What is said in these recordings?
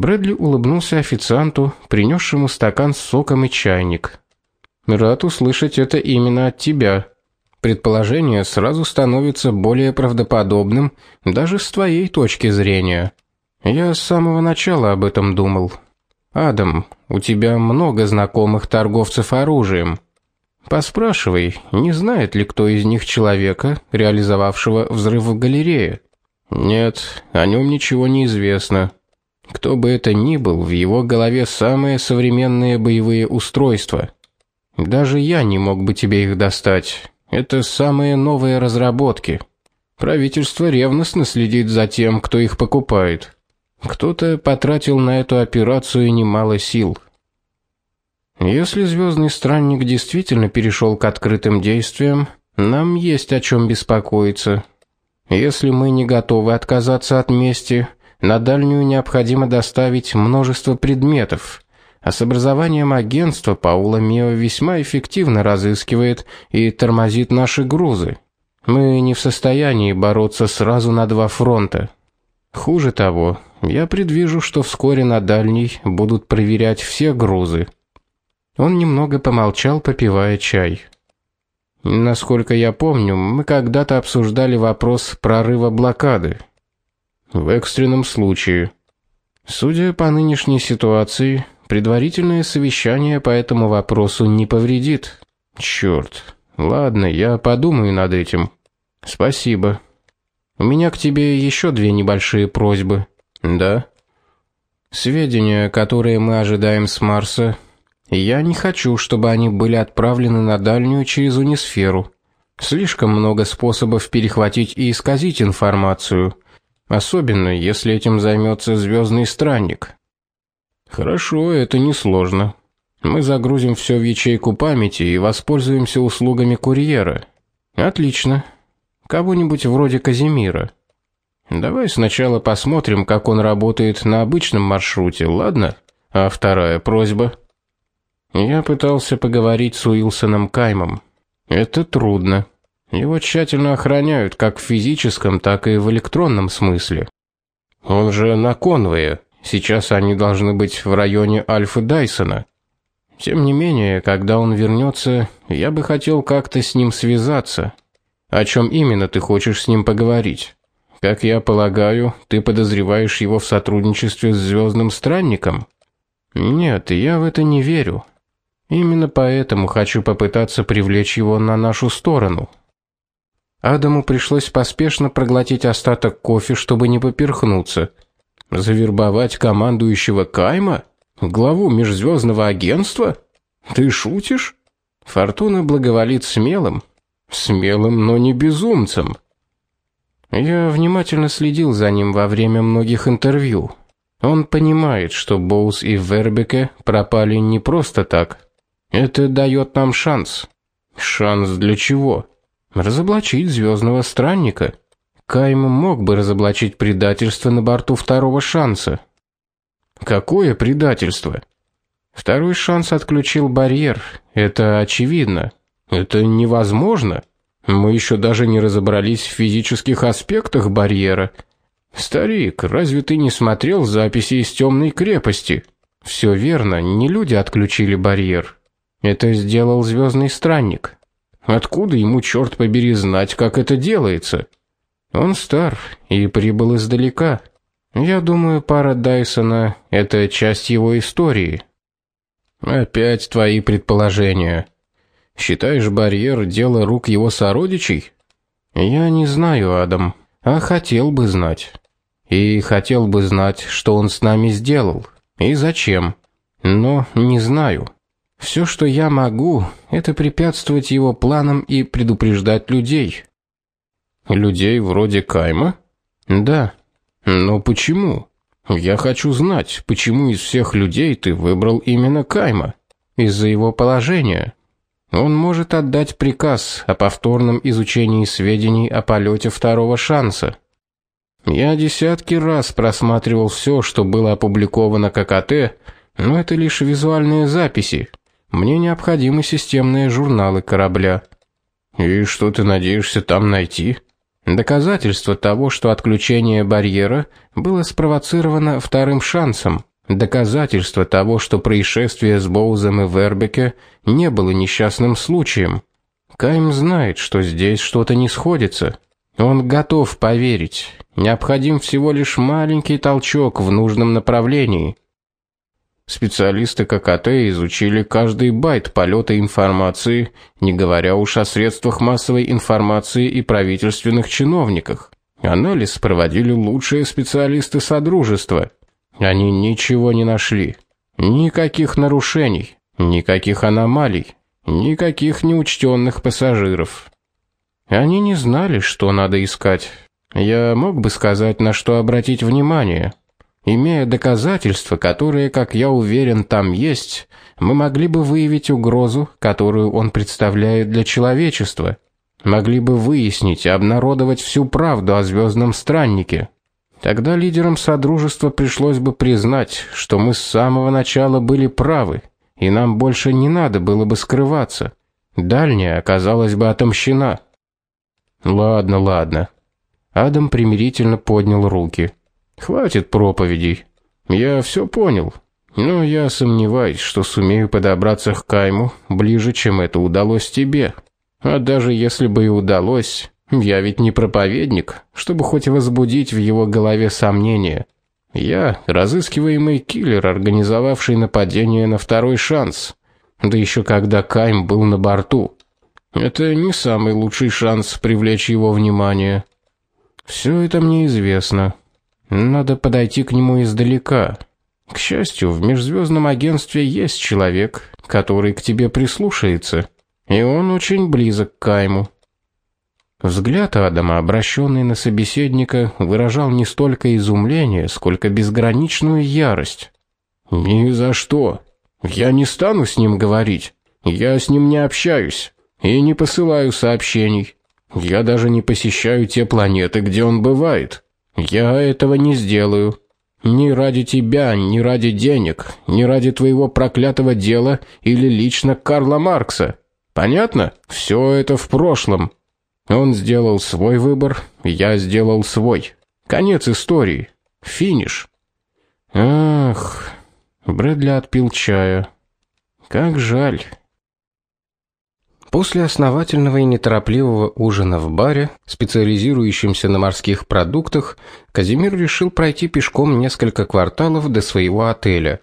Брэдли улыбнулся официанту, принесшему стакан с соком и чайник. Рад услышать это именно от тебя. Предположение сразу становится более правдоподобным даже с твоей точки зрения. Я с самого начала об этом думал. Адам, у тебя много знакомых торговцев оружием. Поспрашивай, не знает ли кто из них человека, реализовавшего взрыв в галерее. Нет, о нем ничего не известно. Кто бы это ни был, в его голове самые современные боевые устройства. Даже я не мог бы тебе их достать. Это самые новые разработки. Правительство ревностно следит за тем, кто их покупает. Кто-то потратил на эту операцию немало сил. Если звездный странник действительно перешел к открытым действиям, нам есть о чем беспокоиться. Если мы не готовы отказаться от мести, на дальнюю необходимо доставить множество предметов. А с образованием агентства Паула Мио весьма эффективно разыскивает и тормозит наши грузы. Мы не в состоянии бороться сразу на два фронта. Хуже того, я предвижу, что вскоре на дальней будут проверять все грузы. Он немного помолчал, попивая чай. Насколько я помню, мы когда-то обсуждали вопрос прорыва блокады. В экстренном случае, судя по нынешней ситуации, предварительное совещание по этому вопросу не повредит. Черт. Ладно, я подумаю над этим. Спасибо. У меня к тебе еще две небольшие просьбы. Да. Сведения, которые мы ожидаем с Марса, я не хочу, чтобы они были отправлены на дальнюю через унисферу. Слишком много способов перехватить и исказить информацию особенно если этим займется звездный странник. Хорошо, это несложно. Мы загрузим все в ячейку памяти и воспользуемся услугами курьера. Отлично. Кого-нибудь вроде Казимира. Давай сначала посмотрим, как он работает на обычном маршруте, ладно? А вторая просьба. Я пытался поговорить с Уилсоном Каймом. Это трудно. Его тщательно охраняют как в физическом, так и в электронном смысле. Он же на конвое. Сейчас они должны быть в районе Альфы Дайсона. Тем не менее, когда он вернется, я бы хотел как-то с ним связаться. О чем именно ты хочешь с ним поговорить? Как я полагаю, ты подозреваешь его в сотрудничестве с звездным странником? Нет, я в это не верю. Именно поэтому хочу попытаться привлечь его на нашу сторону. Адаму пришлось поспешно проглотить остаток кофе, чтобы не поперхнуться. Завербовать командующего Кайма, главу межзвездного агентства? Ты шутишь? Фортуна благоволит смелым, смелым, но не безумцам. Я внимательно следил за ним во время многих интервью. Он понимает, что Боус и Вербеке пропали не просто так. Это дает нам шанс. Шанс для чего? Разоблачить звездного странника. Кайм мог бы разоблачить предательство на борту второго шанса. Какое предательство? Второй шанс отключил барьер. Это очевидно. Это невозможно. Мы еще даже не разобрались в физических аспектах барьера. Старик, разве ты не смотрел записи из темной крепости? Все верно, не люди отключили барьер. Это сделал звездный странник. Откуда ему черт побери знать, как это делается? Он стар и прибыл издалека. Я думаю, пара Дайсона это часть его истории. Опять твои предположения. Считаешь барьер дело рук его сородичей? Я не знаю, Адам, а хотел бы знать. И хотел бы знать, что он с нами сделал и зачем. Но не знаю. Все, что я могу, это препятствовать его планам и предупреждать людей. Людей вроде Кайма? Да. Но почему? Я хочу знать, почему из всех людей ты выбрал именно Кайма? Из-за его положения. Он может отдать приказ о повторном изучении сведений о полете второго шанса. Я десятки раз просматривал все, что было опубликовано ККТ, но это лишь визуальные записи. Мне необходимы системные журналы корабля. И что ты надеешься там найти? Доказательство того, что отключение барьера было спровоцировано вторым шансом. Доказательство того, что происшествие с Боузом и Вербеке не было несчастным случаем. Кайм знает, что здесь что-то не сходится. Он готов поверить. Необходим всего лишь маленький толчок в нужном направлении. Специалисты ККТ изучили каждый байт полета информации, не говоря уж о средствах массовой информации и правительственных чиновниках. Анализ проводили лучшие специалисты содружества. Они ничего не нашли. Никаких нарушений, никаких аномалий, никаких неучтенных пассажиров. Они не знали, что надо искать. Я мог бы сказать, на что обратить внимание. Имея доказательства, которые, как я уверен, там есть, мы могли бы выявить угрозу, которую он представляет для человечества. Могли бы выяснить и обнародовать всю правду о звездном страннике. Тогда лидерам содружества пришлось бы признать, что мы с самого начала были правы, и нам больше не надо было бы скрываться. Дальняя оказалась бы отомщена. Ладно, ладно. Адам примирительно поднял руки. Хватит проповедей. Я все понял. Но я сомневаюсь, что сумею подобраться к Кайму ближе, чем это удалось тебе. А даже если бы и удалось, я ведь не проповедник, чтобы хоть возбудить в его голове сомнения. Я разыскиваемый киллер, организовавший нападение на второй шанс. Да еще когда Кайм был на борту. Это не самый лучший шанс привлечь его внимание. Все это мне известно. Надо подойти к нему издалека. К счастью, в межзвездном агентстве есть человек, который к тебе прислушается, и он очень близок к Кайму. Взгляд Адама, обращенный на собеседника, выражал не столько изумление, сколько безграничную ярость. Ни за что. Я не стану с ним говорить. Я с ним не общаюсь и не посылаю сообщений. Я даже не посещаю те планеты, где он бывает. Я этого не сделаю. Ни ради тебя, ни ради денег, ни ради твоего проклятого дела или лично Карла Маркса. Понятно? Все это в прошлом. Он сделал свой выбор, я сделал свой. Конец истории. Финиш. Ах, Брэдли отпил чая. Как жаль. После основательного и неторопливого ужина в баре, специализирующемся на морских продуктах, Казимир решил пройти пешком несколько кварталов до своего отеля.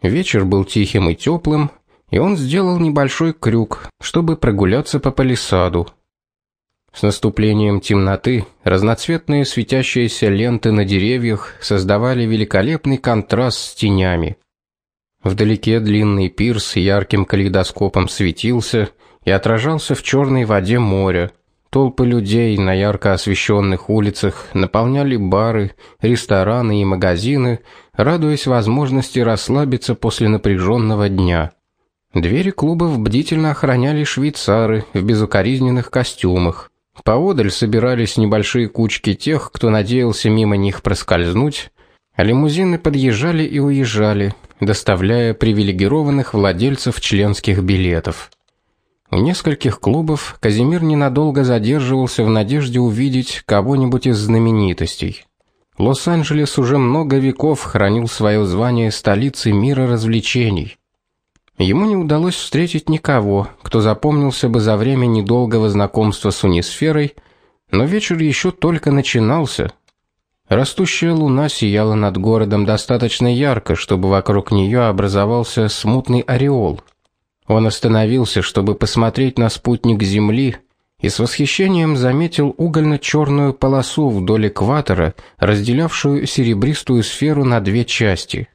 Вечер был тихим и теплым, и он сделал небольшой крюк, чтобы прогуляться по палисаду. С наступлением темноты разноцветные светящиеся ленты на деревьях создавали великолепный контраст с тенями. Вдалеке длинный пирс ярким калейдоскопом светился, и отражался в черной воде моря. Толпы людей на ярко освещенных улицах наполняли бары, рестораны и магазины, радуясь возможности расслабиться после напряженного дня. Двери клубов бдительно охраняли швейцары в безукоризненных костюмах. Поодаль собирались небольшие кучки тех, кто надеялся мимо них проскользнуть, а лимузины подъезжали и уезжали, доставляя привилегированных владельцев членских билетов. У нескольких клубов Казимир ненадолго задерживался в надежде увидеть кого-нибудь из знаменитостей. Лос-Анджелес уже много веков хранил свое звание столицы мира развлечений. Ему не удалось встретить никого, кто запомнился бы за время недолгого знакомства с унисферой, но вечер еще только начинался. Растущая луна сияла над городом достаточно ярко, чтобы вокруг нее образовался смутный ореол. Он остановился, чтобы посмотреть на спутник Земли, и с восхищением заметил угольно черную полосу вдоль экватора, разделявшую серебристую сферу на две части.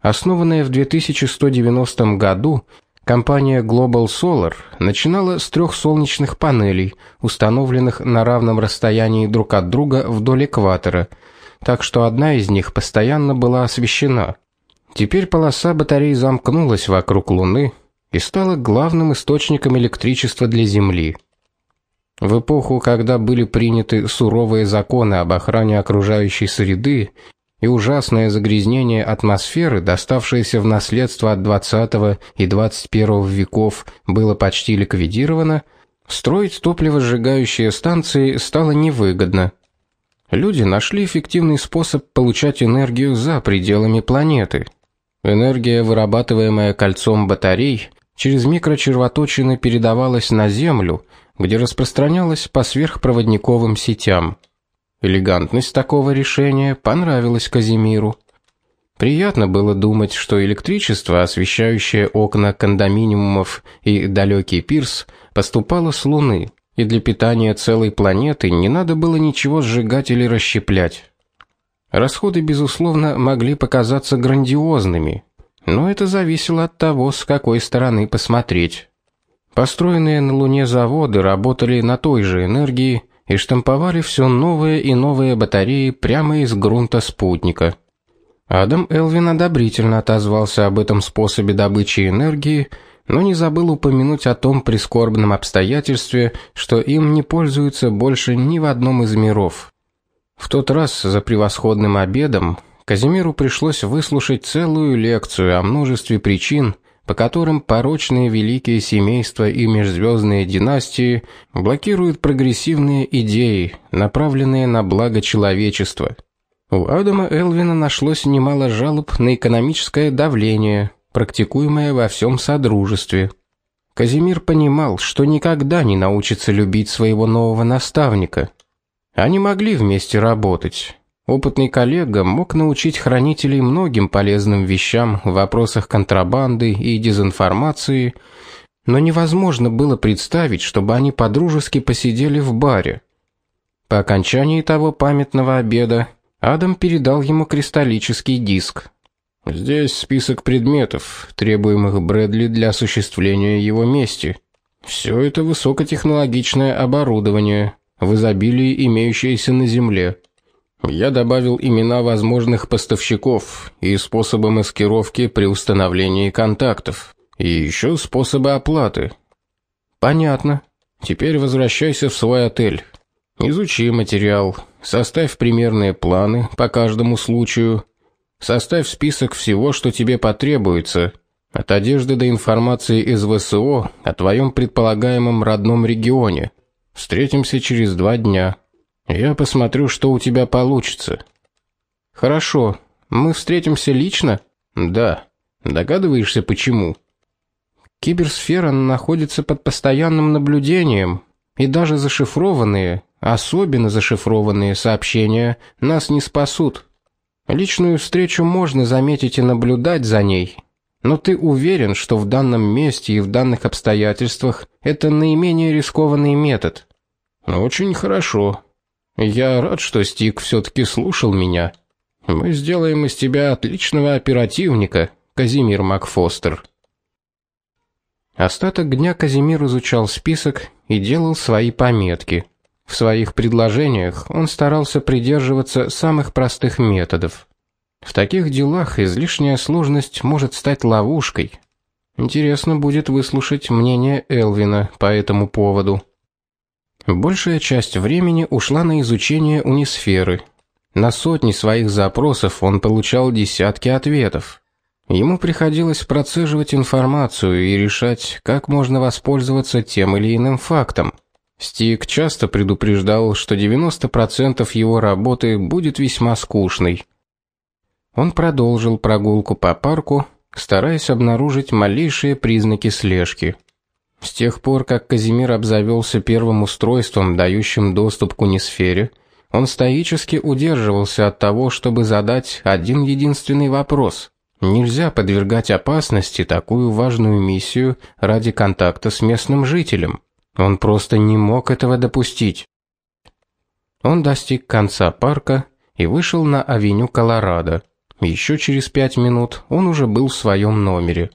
Основанная в 2190 году, компания Global Solar начинала с трех солнечных панелей, установленных на равном расстоянии друг от друга вдоль экватора, так что одна из них постоянно была освещена. Теперь полоса батарей замкнулась вокруг Луны, и стала главным источником электричества для Земли. В эпоху, когда были приняты суровые законы об охране окружающей среды и ужасное загрязнение атмосферы, доставшееся в наследство от 20 и 21 веков, было почти ликвидировано, Строить топливосжигающие станции стало невыгодно. Люди нашли эффективный способ получать энергию за пределами планеты. Энергия, вырабатываемая кольцом батарей, через микрочервоточины передавалась на Землю, где распространялась по сверхпроводниковым сетям. Элегантность такого решения понравилась Казимиру. Приятно было думать, что электричество, освещающее окна кондоминиумов и далекий пирс, поступало с Луны, и для питания целой планеты не надо было ничего сжигать или расщеплять. Расходы безусловно могли показаться грандиозными, но это зависело от того, с какой стороны посмотреть. Построенные на Луне заводы работали на той же энергии и штамповали все новые и новые батареи прямо из грунта спутника. Адам Элвин одобрительно отозвался об этом способе добычи энергии, но не забыл упомянуть о том прискорбном обстоятельстве, что им не пользуются больше ни в одном из миров. В тот раз за превосходным обедом Казимиру пришлось выслушать целую лекцию о множестве причин, по которым порочные великие семейства и межзвездные династии блокируют прогрессивные идеи, направленные на благо человечества. У Адама Элвина нашлось немало жалоб на экономическое давление, практикуемое во всем содружестве. Казимир понимал, что никогда не научится любить своего нового наставника. Они могли вместе работать. Опытный коллега мог научить хранителей многим полезным вещам в вопросах контрабанды и дезинформации, но невозможно было представить, чтобы они подружески посидели в баре. По окончании того памятного обеда Адам передал ему кристаллический диск. Здесь список предметов, требуемых Брэдли для осуществления его мести. Все это высокотехнологичное оборудование, в изобилии имеющееся на земле. Я добавил имена возможных поставщиков и способы маскировки при установлении контактов, и еще способы оплаты. Понятно. Теперь возвращайся в свой отель. Изучи материал, составь примерные планы по каждому случаю, составь список всего, что тебе потребуется, от одежды до информации из ВСО о твоем предполагаемом родном регионе. Встретимся через два дня. Я посмотрю, что у тебя получится. Хорошо. Мы встретимся лично? Да. Догадываешься почему? Киберсфера находится под постоянным наблюдением, и даже зашифрованные Особенно зашифрованные сообщения нас не спасут. Личную встречу можно заметить и наблюдать за ней, но ты уверен, что в данном месте и в данных обстоятельствах это наименее рискованный метод. Очень хорошо. Я рад, что Стик все таки слушал меня. Мы сделаем из тебя отличного оперативника, Казимир Макфостер. Остаток дня Казимир изучал список и делал свои пометки. В своих предложениях он старался придерживаться самых простых методов. В таких делах излишняя сложность может стать ловушкой. Интересно будет выслушать мнение Элвина по этому поводу. Большая часть времени ушла на изучение унисферы. На сотни своих запросов он получал десятки ответов. Ему приходилось процеживать информацию и решать, как можно воспользоваться тем или иным фактом. Стик часто предупреждал, что 90% его работы будет весьма скучной. Он продолжил прогулку по парку, стараясь обнаружить малейшие признаки слежки. С тех пор, как Казимир обзавелся первым устройством, дающим доступ к унисфере, он стоически удерживался от того, чтобы задать один единственный вопрос: нельзя подвергать опасности такую важную миссию ради контакта с местным жителем. Он просто не мог этого допустить. Он достиг конца парка и вышел на авеню Колорадо. Еще через пять минут он уже был в своем номере.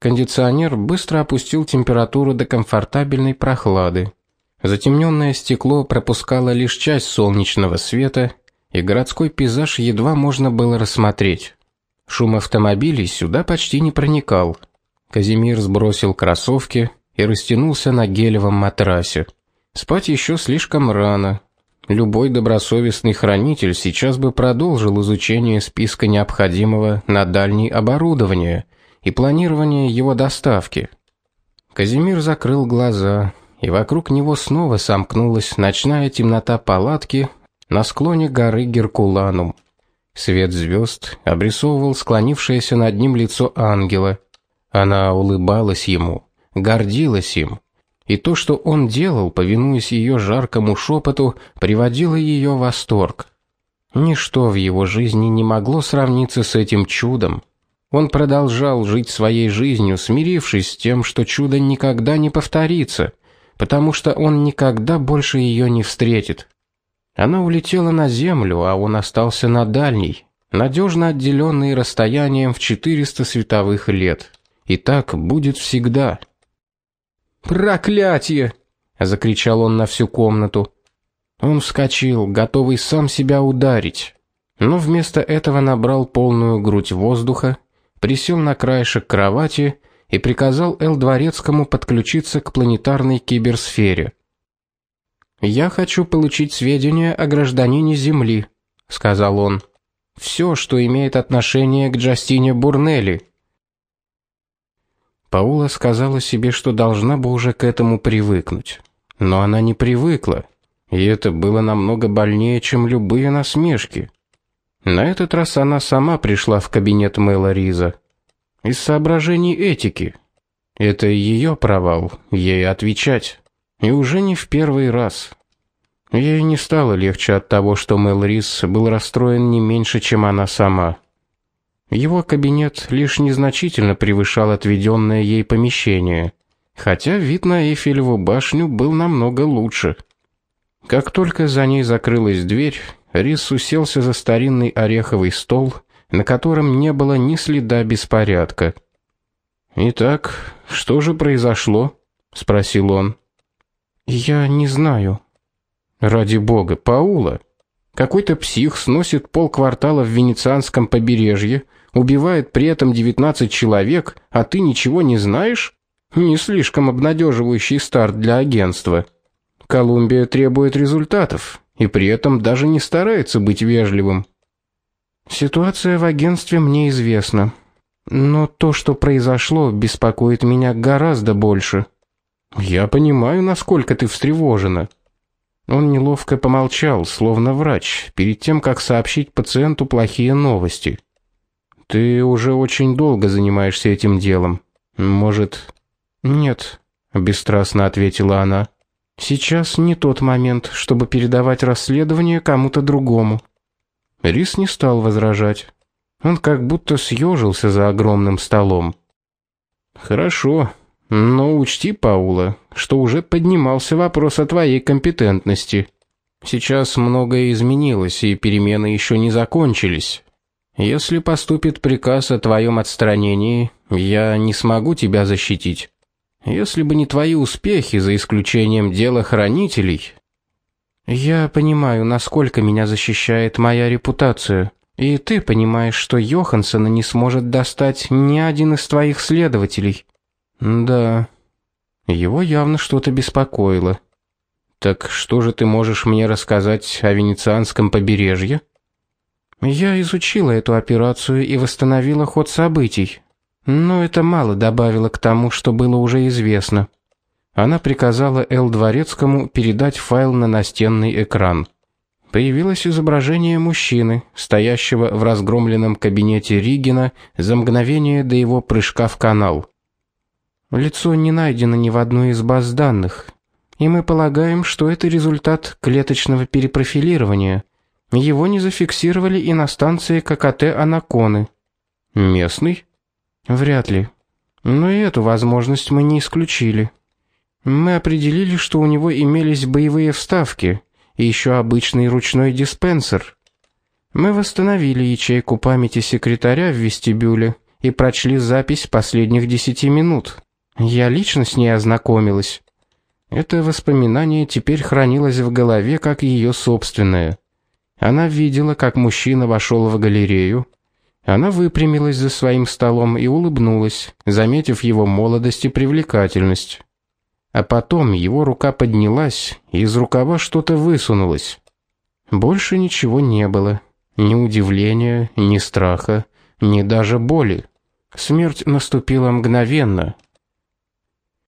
Кондиционер быстро опустил температуру до комфортабельной прохлады. Затемненное стекло пропускало лишь часть солнечного света, и городской пейзаж едва можно было рассмотреть. Шум автомобилей сюда почти не проникал. Казимир сбросил кроссовки и растянулся на гелевом матрасе. Спать еще слишком рано. Любой добросовестный хранитель сейчас бы продолжил изучение списка необходимого на дальней оборудования и планирование его доставки. Казимир закрыл глаза и вокруг него снова сомкнулась ночная темнота палатки на склоне горы Геркуланум. Свет звезд обрисовывал склонившееся над ним лицо ангела. Она улыбалась ему, гордилась им, и то, что он делал, повинуясь ее жаркому шепоту, приводило ее в восторг. Ничто в его жизни не могло сравниться с этим чудом. Он продолжал жить своей жизнью, смирившись с тем, что чудо никогда не повторится, потому что он никогда больше ее не встретит. Она улетела на землю, а он остался на дальней, надежно отделенный расстоянием в 400 световых лет. И так будет всегда. Проклятие, закричал он на всю комнату. Он вскочил, готовый сам себя ударить, но вместо этого набрал полную грудь воздуха присел на краешек кровати и приказал Эл Дворецкому подключиться к планетарной киберсфере. Я хочу получить сведения о гражданине Земли, сказал он. Все, что имеет отношение к Джастине Бурнелли. Паула сказала себе, что должна бы уже к этому привыкнуть, но она не привыкла, и это было намного больнее, чем любые насмешки. На этот раз она сама пришла в кабинет Мэла Риза. Из соображений этики. Это ее провал, ей отвечать. И уже не в первый раз. Ей не стало легче от того, что Мэл Рис был расстроен не меньше, чем она сама. Его кабинет лишь незначительно превышал отведенное ей помещение, хотя вид на Эйфелеву башню был намного лучше. Как только за ней закрылась дверь, Рис уселся за старинный ореховый стол, на котором не было ни следа беспорядка. "Итак, что же произошло?" спросил он. "Я не знаю. Ради бога, Паула, какой-то псих сносит полквартала в венецианском побережье, убивает при этом 19 человек, а ты ничего не знаешь? Не слишком обнадеживающий старт для агентства. Колумбия требует результатов и при этом даже не старается быть вежливым. Ситуация в агентстве мне известна, но то, что произошло, беспокоит меня гораздо больше. Я понимаю, насколько ты встревожена. Он неловко помолчал, словно врач, перед тем как сообщить пациенту плохие новости. Ты уже очень долго занимаешься этим делом. Может, нет, бесстрастно ответила она. Сейчас не тот момент, чтобы передавать расследование кому-то другому. Рис не стал возражать. Он как будто съежился за огромным столом. Хорошо, но учти, Паула, что уже поднимался вопрос о твоей компетентности. Сейчас многое изменилось, и перемены еще не закончились. Если поступит приказ о твоем отстранении, я не смогу тебя защитить. Если бы не твои успехи, за исключением дела хранителей, я понимаю, насколько меня защищает моя репутация. И ты понимаешь, что Йохансена не сможет достать ни один из твоих следователей. Да. Его явно что-то беспокоило. Так что же ты можешь мне рассказать о венецианском побережье? Я изучила эту операцию и восстановила ход событий. Но это мало добавило к тому, что было уже известно. Она приказала Эл Дворецкому передать файл на настенный экран. Появилось изображение мужчины, стоящего в разгромленном кабинете Ригина за мгновение до его прыжка в канал. Лицо не найдено ни в одной из баз данных, и мы полагаем, что это результат клеточного перепрофилирования. Его не зафиксировали и на станции ККТ Анаконы. Местный? Вряд ли. Но и эту возможность мы не исключили. Мы определили, что у него имелись боевые вставки и еще обычный ручной диспенсер. Мы восстановили ячейку памяти секретаря в вестибюле и прочли запись последних десяти минут. Я лично с ней ознакомилась. Это воспоминание теперь хранилось в голове как ее собственное. Она видела, как мужчина вошел в галерею, она выпрямилась за своим столом и улыбнулась, заметив его молодость и привлекательность. А потом его рука поднялась, и из рукава что-то высунулось. Больше ничего не было. Ни удивления, ни страха, ни даже боли. Смерть наступила мгновенно,